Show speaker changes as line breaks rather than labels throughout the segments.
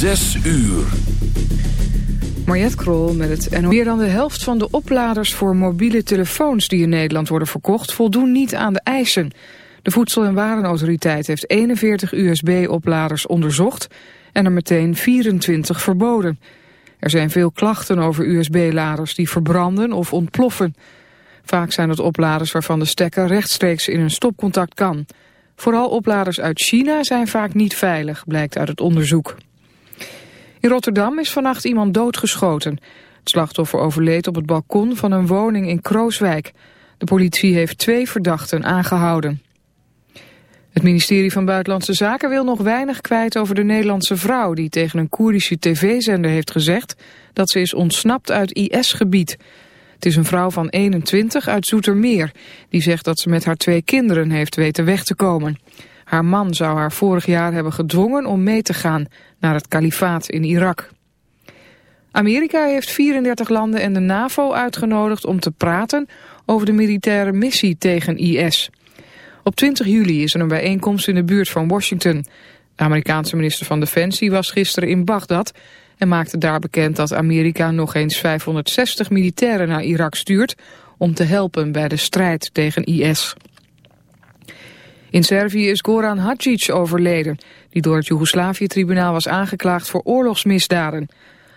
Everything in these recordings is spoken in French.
Zes uur.
Mariette Krol met het NO. Meer dan de helft van de opladers voor mobiele telefoons die in Nederland worden verkocht voldoen niet aan de eisen. De Voedsel- en Warenautoriteit heeft 41 USB-opladers onderzocht en er meteen 24 verboden. Er zijn veel klachten over USB-laders die verbranden of ontploffen. Vaak zijn het opladers waarvan de stekker rechtstreeks in een stopcontact kan. Vooral opladers uit China zijn vaak niet veilig, blijkt uit het onderzoek. In Rotterdam is vannacht iemand doodgeschoten. Het slachtoffer overleed op het balkon van een woning in Krooswijk. De politie heeft twee verdachten aangehouden. Het ministerie van Buitenlandse Zaken wil nog weinig kwijt over de Nederlandse vrouw... die tegen een Koerdische tv-zender heeft gezegd dat ze is ontsnapt uit IS-gebied. Het is een vrouw van 21 uit Zoetermeer... die zegt dat ze met haar twee kinderen heeft weten weg te komen. Haar man zou haar vorig jaar hebben gedwongen om mee te gaan naar het kalifaat in Irak. Amerika heeft 34 landen en de NAVO uitgenodigd om te praten over de militaire missie tegen IS. Op 20 juli is er een bijeenkomst in de buurt van Washington. De Amerikaanse minister van Defensie was gisteren in Bagdad en maakte daar bekend dat Amerika nog eens 560 militairen naar Irak stuurt om te helpen bij de strijd tegen IS. In Servië is Goran Hadjic overleden, die door het Joegoslavië-tribunaal was aangeklaagd voor oorlogsmisdaden.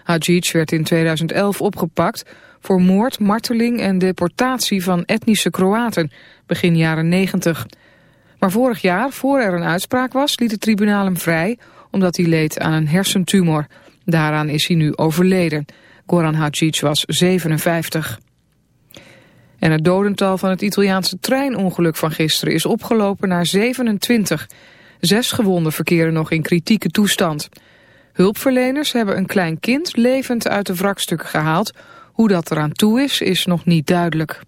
Hadjic werd in 2011 opgepakt voor moord, marteling en deportatie van etnische Kroaten, begin jaren 90. Maar vorig jaar, voor er een uitspraak was, liet het tribunaal hem vrij, omdat hij leed aan een hersentumor. Daaraan is hij nu overleden. Goran Hadjic was 57. En het dodental van het Italiaanse treinongeluk van gisteren is opgelopen naar 27. Zes gewonden verkeren nog in kritieke toestand. Hulpverleners hebben een klein kind levend uit de wrakstukken gehaald. Hoe dat eraan toe is, is nog niet duidelijk.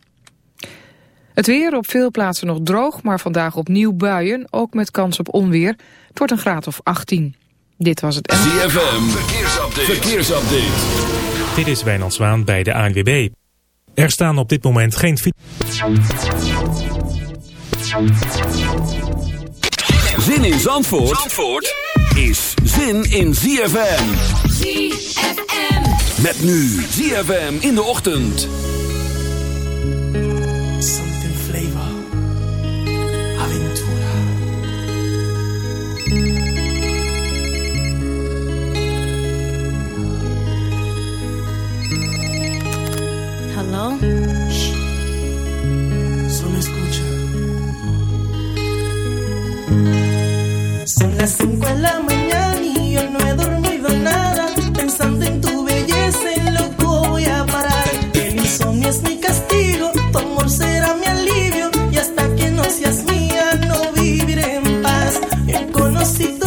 Het weer op veel plaatsen nog droog, maar vandaag opnieuw buien, ook met kans op onweer. Het wordt een graad of 18. Dit was het...
ZFM, verkeersupdate. verkeersupdate.
Dit is Wijnand Zwaan bij de ANWB. Er staan op dit moment geen...
Zin in Zandvoort, Zandvoort is zin in ZFM.
ZFM.
Met nu ZFM in de ochtend.
Son las 5 de la mañana y yo no he dormido nada. Pensando en tu belleza, en loco voy a parar. El insomnio es mi castigo, tu amor será mi alivio. Y hasta que no seas mía,
no viviré en paz. He conocido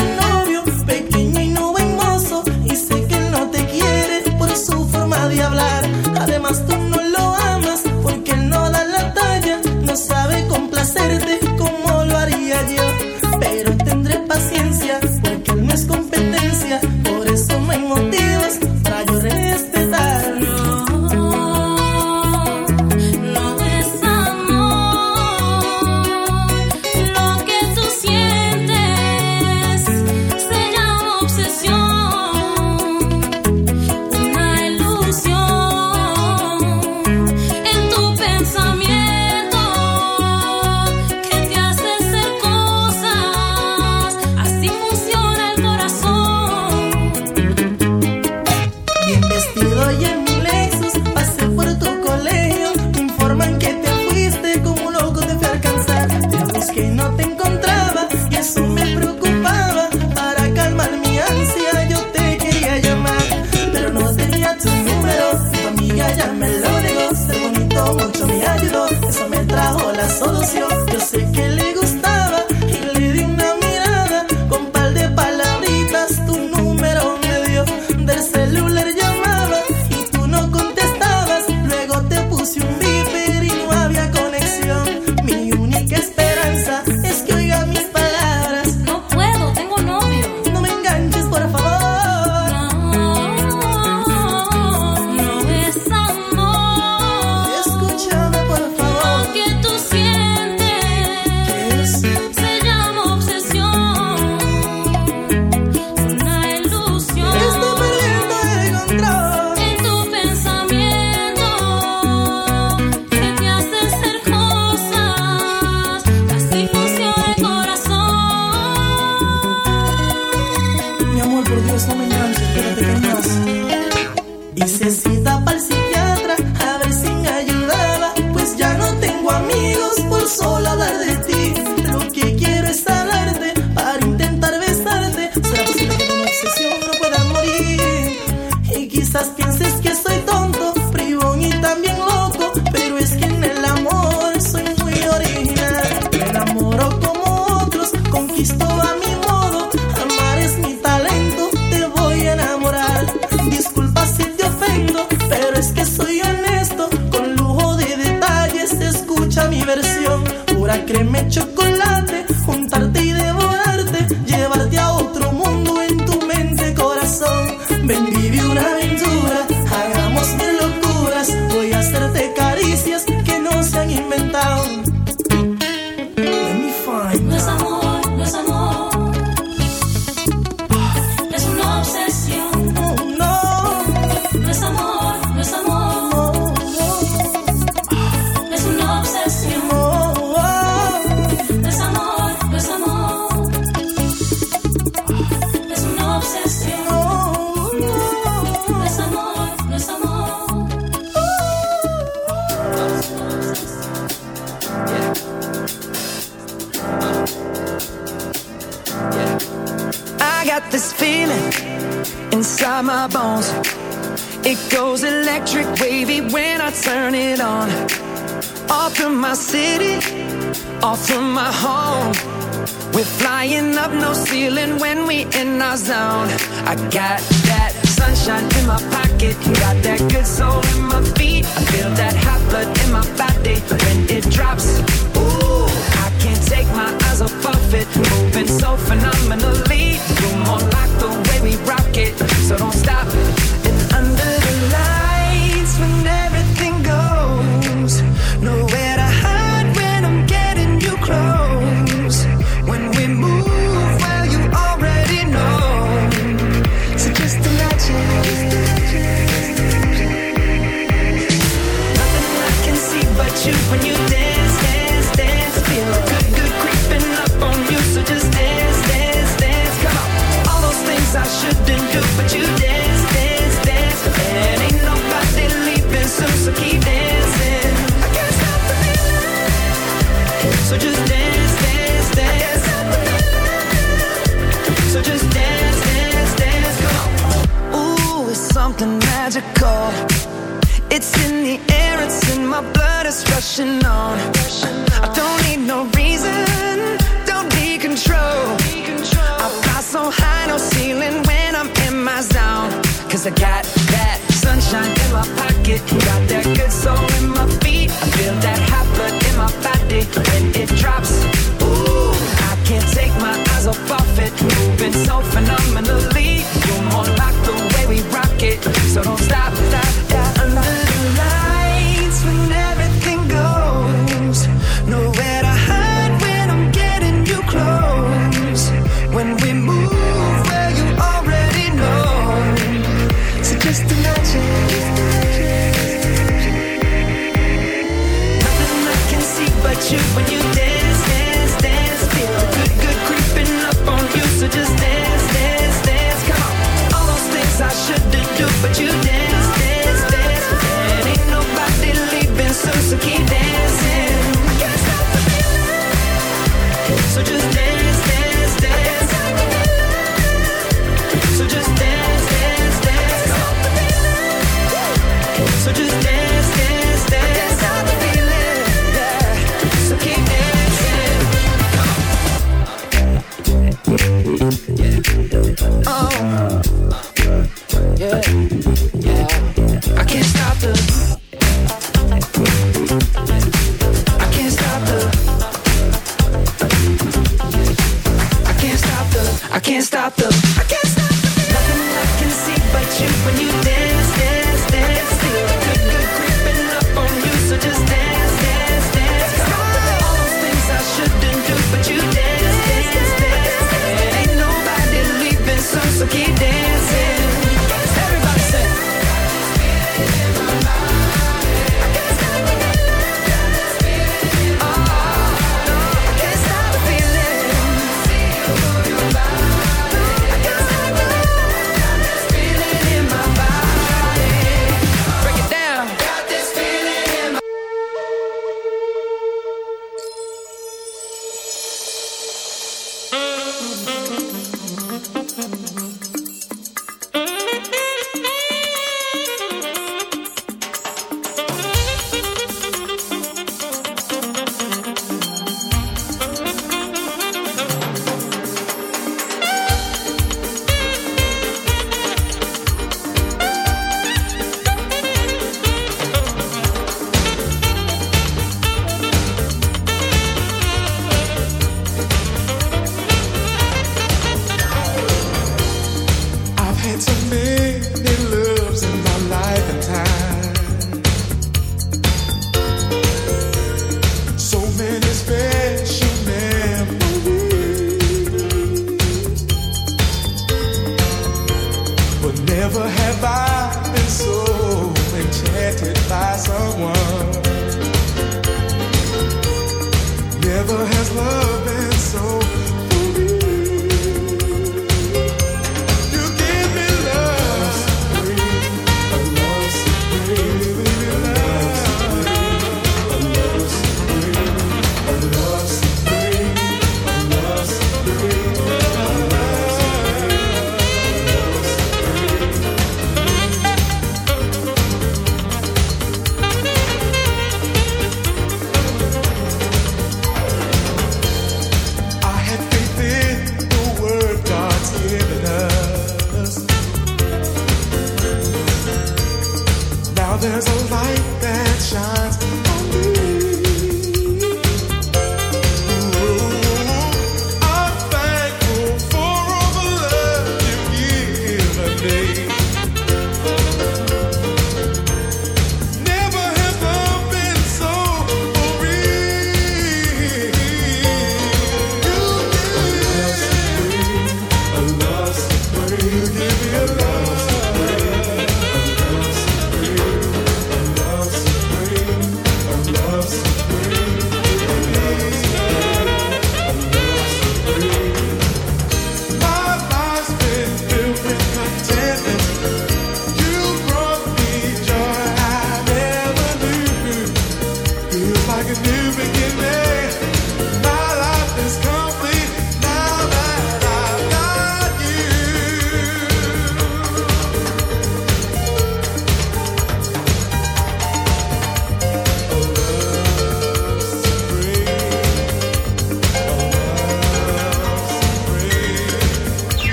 never have
I.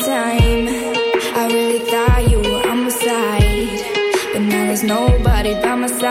time. I really thought you were on my side, but now there's nobody by my
side.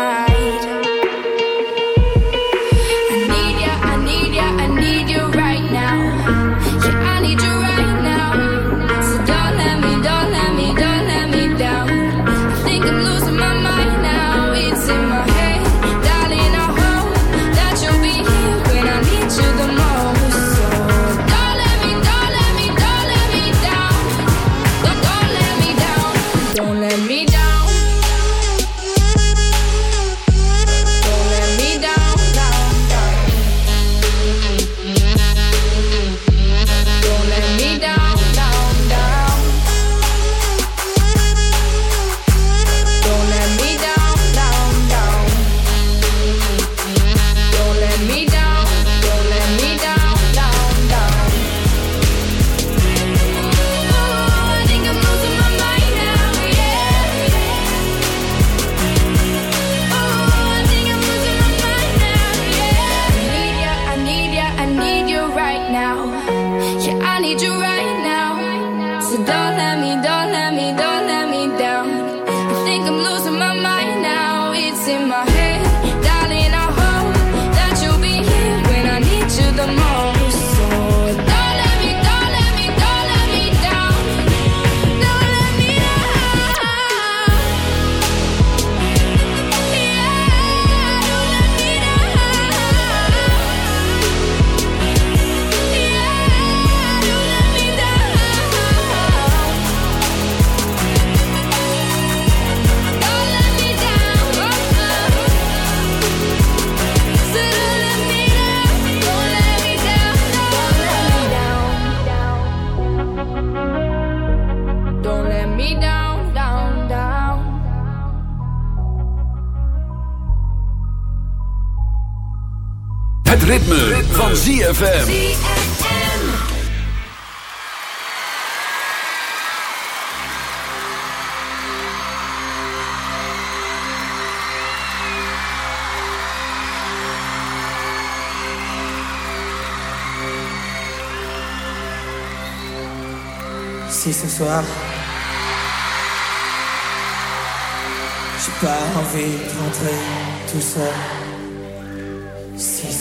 Si ce soir, j'ai pas envie de rentrer tout seul. Si